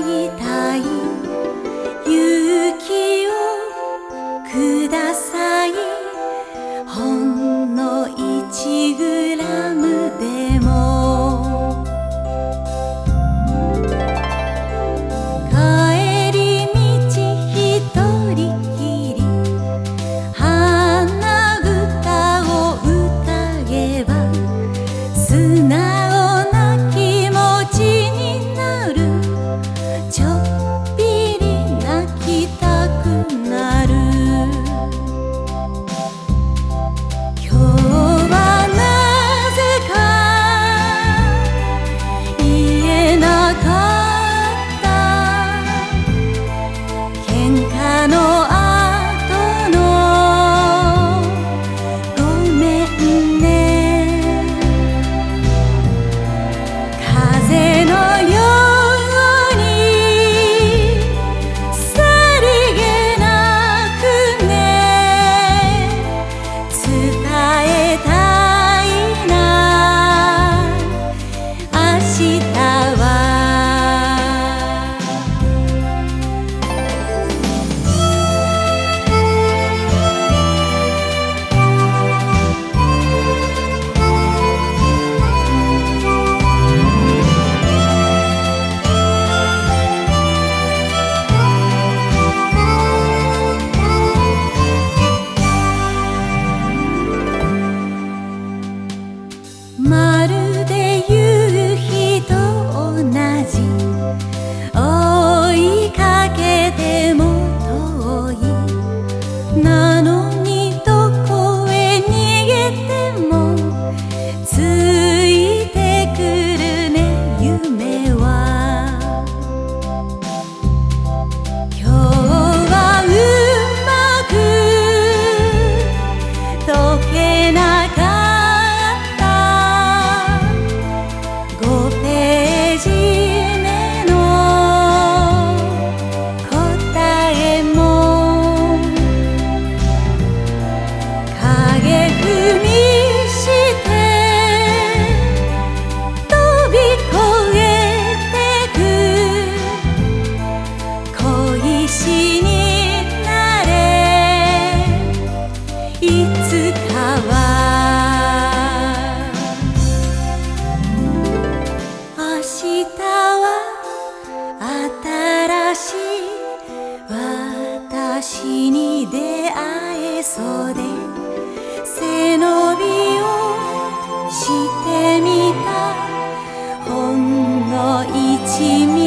いた私に出会えそうで背伸びをしてみた。ほんの一ミ